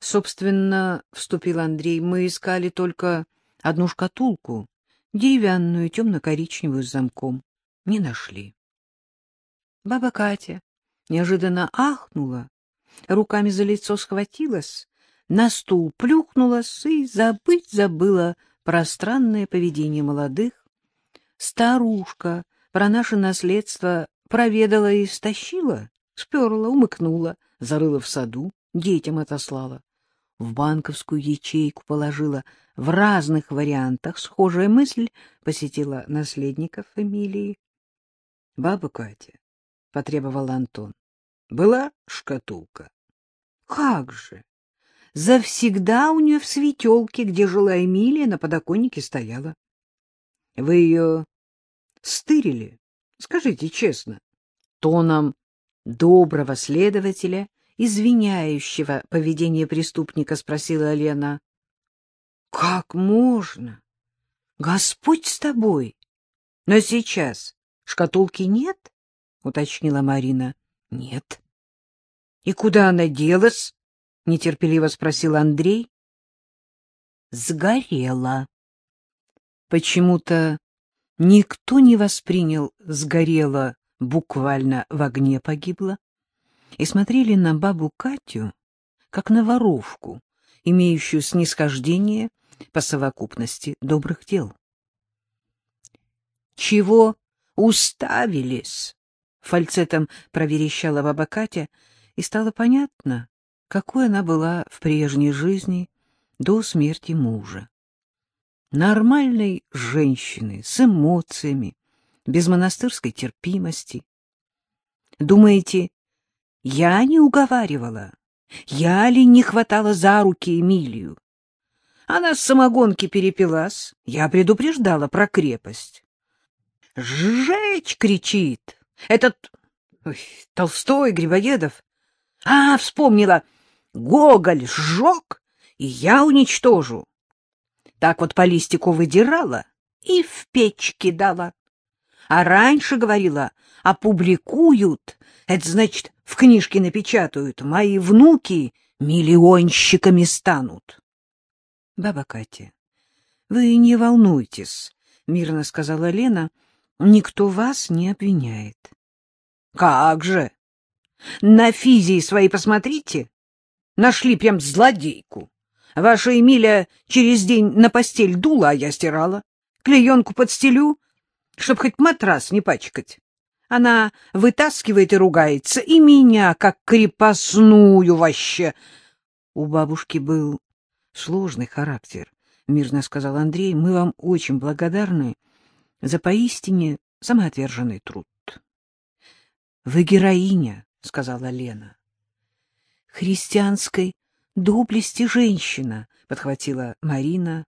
Собственно, вступил Андрей, мы искали только одну шкатулку, деревянную, темно-коричневую с замком. Не нашли. Баба Катя неожиданно ахнула, руками за лицо схватилась, на стул плюхнулась и забыть забыла про странное поведение молодых. Старушка про наше наследство проведала и стащила, сперла, умыкнула, зарыла в саду, детям отослала в банковскую ячейку положила. В разных вариантах схожая мысль посетила наследников Эмилии. — Баба Катя, — потребовал Антон, — была шкатулка. — Как же! Завсегда у нее в светелке, где жила Эмилия, на подоконнике стояла. — Вы ее стырили? Скажите честно. Тоном доброго следователя извиняющего поведение преступника, спросила Лена. — Как можно? Господь с тобой. Но сейчас шкатулки нет? — уточнила Марина. — Нет. — И куда она делась? — нетерпеливо спросил Андрей. — Сгорела. Почему-то никто не воспринял «сгорела» буквально в огне погибла и смотрели на бабу Катю, как на воровку, имеющую снисхождение по совокупности добрых дел. — Чего уставились? — фальцетом проверещала баба Катя, и стало понятно, какой она была в прежней жизни до смерти мужа. Нормальной женщины, с эмоциями, без монастырской терпимости. Думаете, я не уговаривала. Я ли не хватала за руки Эмилию? Она с самогонки перепилась. Я предупреждала про крепость. «Сжечь!» — кричит. Этот ой, Толстой, Грибоедов. А, вспомнила. Гоголь сжег, и я уничтожу. Так вот по листику выдирала и в печь кидала. А раньше говорила, опубликуют, это значит, в книжке напечатают, мои внуки миллионщиками станут. — Баба Катя, вы не волнуйтесь, — мирно сказала Лена, — никто вас не обвиняет. — Как же? На физии свои посмотрите. Нашли прям злодейку. Ваша Эмиля через день на постель дула, а я стирала. Клеенку подстелю, чтоб хоть матрас не пачкать. Она вытаскивает и ругается, и меня, как крепостную вообще. У бабушки был сложный характер, — мирно сказал Андрей. Мы вам очень благодарны за поистине самоотверженный труд. — Вы героиня, — сказала Лена. — Христианской доблести женщина, — подхватила Марина.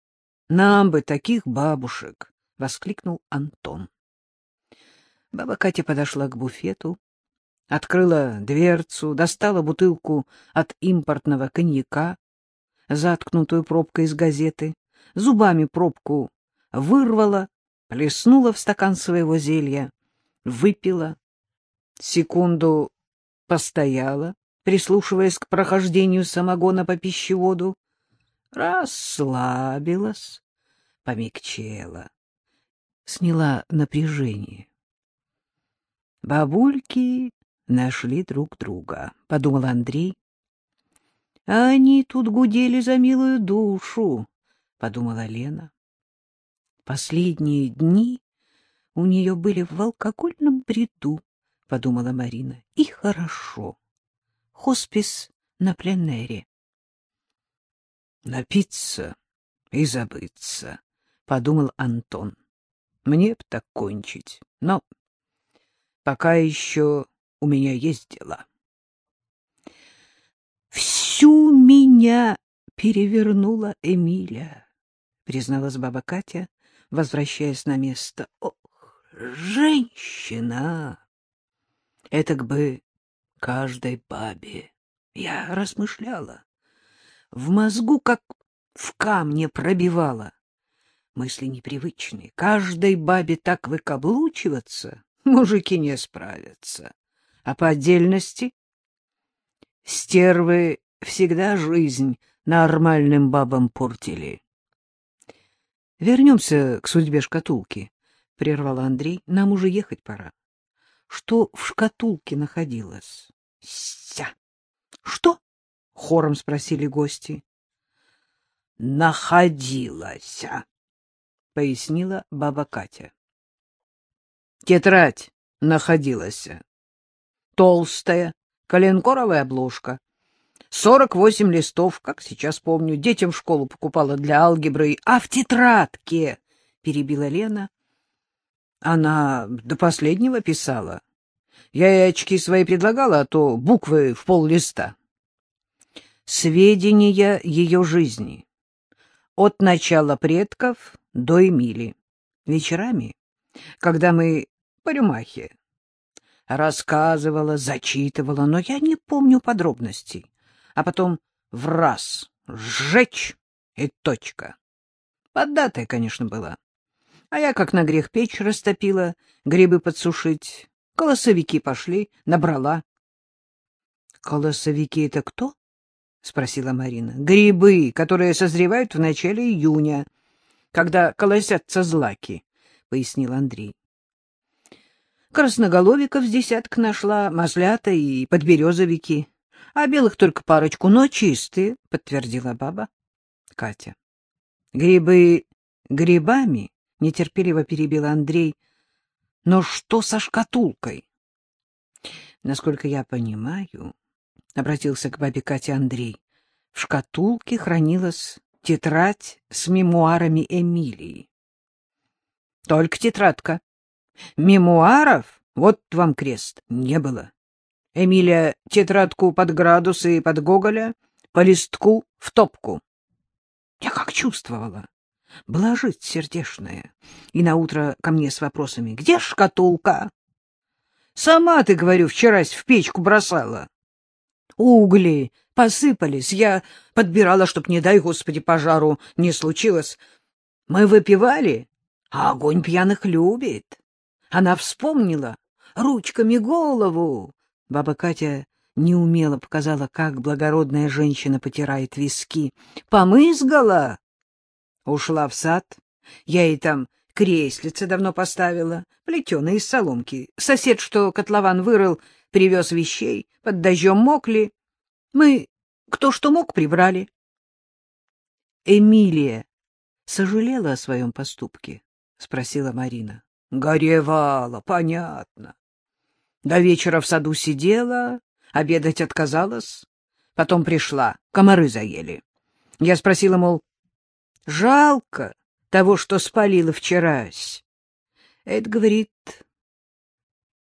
— Нам бы таких бабушек, — воскликнул Антон. Баба Катя подошла к буфету, открыла дверцу, достала бутылку от импортного коньяка, заткнутую пробкой из газеты, зубами пробку вырвала, плеснула в стакан своего зелья, выпила, секунду постояла, прислушиваясь к прохождению самогона по пищеводу, расслабилась, помягчела, сняла напряжение. Бабульки нашли друг друга, — подумал Андрей. — Они тут гудели за милую душу, — подумала Лена. Последние дни у нее были в алкогольном бреду, — подумала Марина. И хорошо. Хоспис на пленэре. Напиться и забыться, — подумал Антон. Мне б так кончить, но Пока еще у меня есть дела. Всю меня перевернула Эмиля, призналась баба Катя, возвращаясь на место. Ох, женщина! Этак бы каждой бабе. Я размышляла. В мозгу как в камне пробивала. Мысли непривычные. Каждой бабе так выкаблучиваться мужики не справятся. А по отдельности стервы всегда жизнь нормальным бабам портили. — Вернемся к судьбе шкатулки, — прервал Андрей. — Нам уже ехать пора. Что в шкатулке находилось? — Ся! — Что? — хором спросили гости. — Находилась, — пояснила баба Катя. — Тетрадь находилась. Толстая, коленкоровая обложка. Сорок восемь листов, как сейчас помню, детям в школу покупала для алгебры. А в тетрадке, — перебила Лена, — она до последнего писала. Я ей очки свои предлагала, а то буквы в пол листа. Сведения ее жизни. От начала предков до Эмили. Вечерами, когда мы по рюмахе, рассказывала, зачитывала, но я не помню подробностей. А потом в раз сжечь и точка. Поддатая, конечно, была. А я, как на грех, печь растопила, грибы подсушить. Колосовики пошли, набрала. — Колосовики — это кто? — спросила Марина. — Грибы, которые созревают в начале июня, когда колосятся злаки, — пояснил Андрей. Красноголовиков с десяток нашла, маслята и подберезовики. А белых только парочку, но чистые, — подтвердила баба. Катя. Грибы грибами, — нетерпеливо перебил Андрей. Но что со шкатулкой? Насколько я понимаю, — обратился к бабе Кате Андрей, — в шкатулке хранилась тетрадь с мемуарами Эмилии. Только тетрадка. Мемуаров, вот вам крест, не было. Эмилия тетрадку под градусы под Гоголя, по листку в топку. Я как чувствовала. Блажить сердешная. И наутро ко мне с вопросами. Где шкатулка? Сама, ты, говорю, вчерась в печку бросала. Угли посыпались. Я подбирала, чтоб, не дай господи, пожару не случилось. Мы выпивали, а огонь пьяных любит. Она вспомнила ручками голову. Баба Катя неумело показала, как благородная женщина потирает виски. Помызгала. Ушла в сад. Я ей там креслице давно поставила, плетеное из соломки. Сосед, что котлован вырыл, привез вещей, под дождем мокли. Мы кто что мог прибрали. Эмилия сожалела о своем поступке? — спросила Марина. Горевала, понятно. До вечера в саду сидела, обедать отказалась. Потом пришла, комары заели. Я спросила, мол, жалко того, что спалила вчерась. Это, говорит,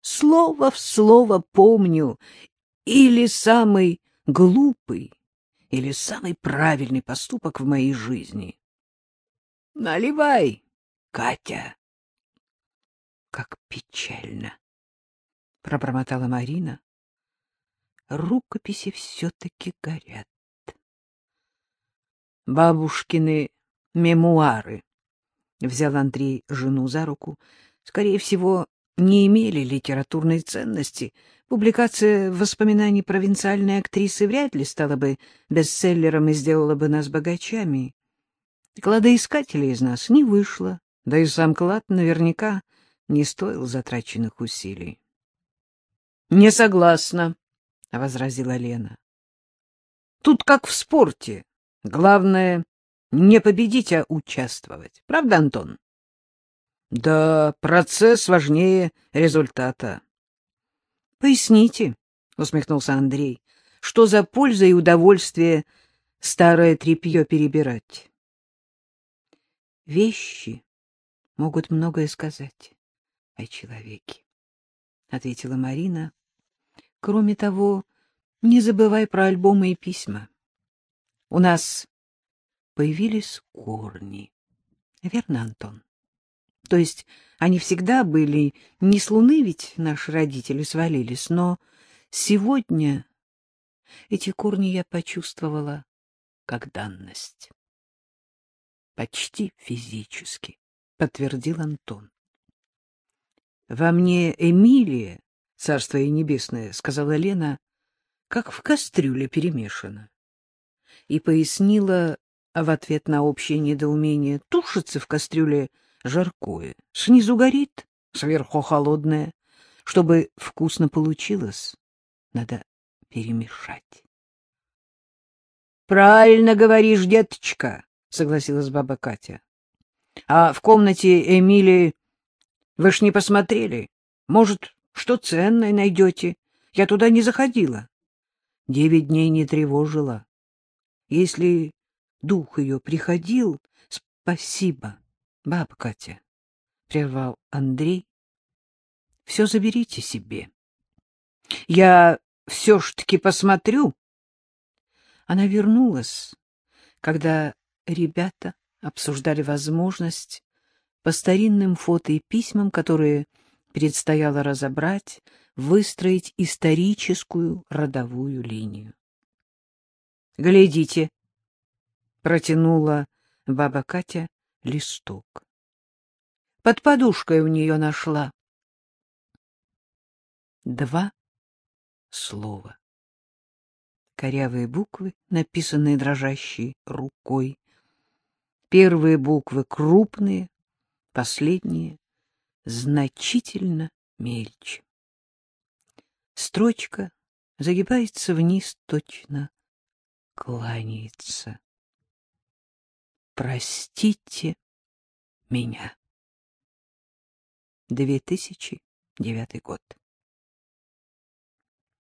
слово в слово помню, или самый глупый, или самый правильный поступок в моей жизни. Наливай, Катя как печально! — пробормотала Марина. Рукописи все-таки горят. Бабушкины мемуары, — взял Андрей жену за руку, — скорее всего, не имели литературной ценности. Публикация воспоминаний провинциальной актрисы вряд ли стала бы бестселлером и сделала бы нас богачами. Кладоискателей из нас не вышло, да и сам клад наверняка не стоил затраченных усилий. — Не согласна, — возразила Лена. — Тут как в спорте. Главное — не победить, а участвовать. Правда, Антон? — Да, процесс важнее результата. — Поясните, — усмехнулся Андрей, — что за польза и удовольствие старое тряпье перебирать? — Вещи могут многое сказать о человеке, — ответила Марина. — Кроме того, не забывай про альбомы и письма. У нас появились корни. Верно, Антон? То есть они всегда были, не с луны ведь наши родители свалились, но сегодня эти корни я почувствовала как данность. Почти физически, подтвердил Антон. Во мне Эмилия, царство ей небесное, — сказала Лена, — как в кастрюле перемешана. и пояснила в ответ на общее недоумение. Тушится в кастрюле жаркое, снизу горит, сверху холодное. Чтобы вкусно получилось, надо перемешать. — Правильно говоришь, деточка, — согласилась баба Катя. — А в комнате Эмили вы ж не посмотрели? Может, что ценное найдете? Я туда не заходила. Девять дней не тревожила. Если дух ее приходил, спасибо, баба Катя, — прервал Андрей. — Все заберите себе. Я все ж таки посмотрю. Она вернулась, когда ребята обсуждали возможность по старинным фото и письмам, которые предстояло разобрать, выстроить историческую родовую линию. — Глядите, — протянула баба Катя листок. Под подушкой у нее нашла. Два слова. Корявые буквы, написанные дрожащей рукой. Первые буквы крупные, последние значительно мельче. Строчка загибается вниз, точно кланяется. Простите меня. 2009 год.